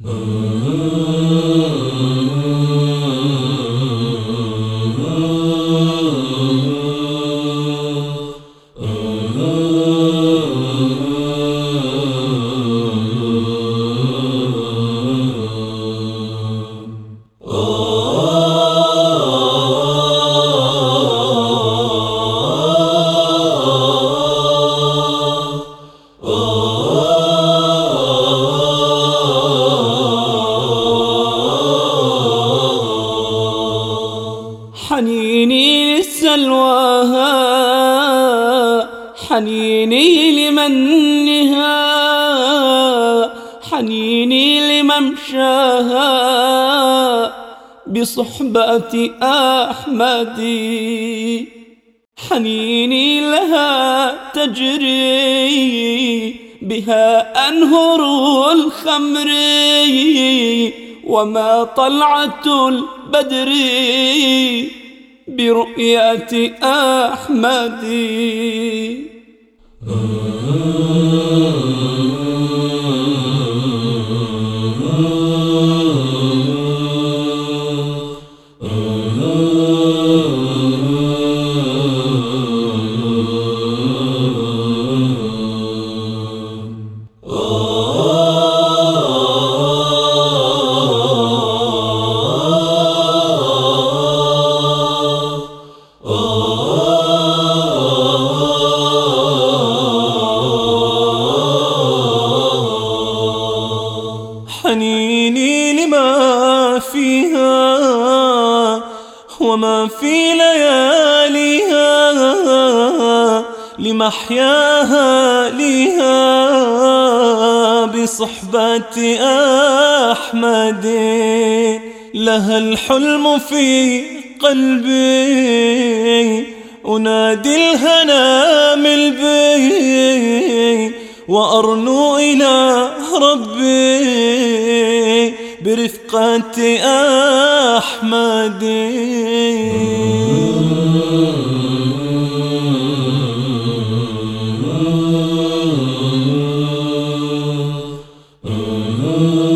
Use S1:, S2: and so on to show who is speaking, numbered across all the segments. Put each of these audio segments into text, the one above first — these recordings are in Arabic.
S1: 嗯。حنيني لسلواها حنيني لمنها حنيني لممشاها بصحبة أحمد حنيني لها تجري بها أنهر الخمر وما طلعة البدر. برؤية أحمد
S2: لما فيها وما في لياليها لمحياها ليها بصحبة أحمد. لها الحلم في قلبي أنادي الهنا من بي وأرنو إلى ربي. برفقة أحمد.
S1: يا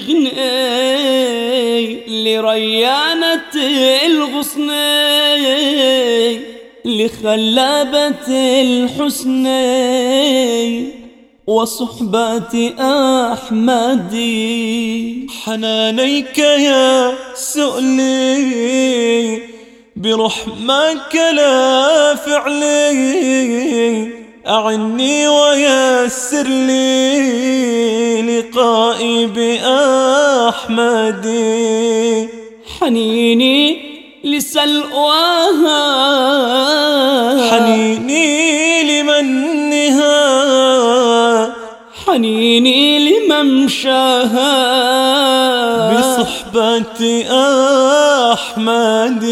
S1: بلغني لريانة الغصن لخلابة الحسن وصحبة أحمد
S2: حنانيك يا سؤلي برحمك لا فعلي. أعني ويسر لي لقائي بأحمد.
S1: حنيني لسلواها.
S2: حنيني لمنها.
S1: حنيني لممشاها.
S2: بصحبة أحمد.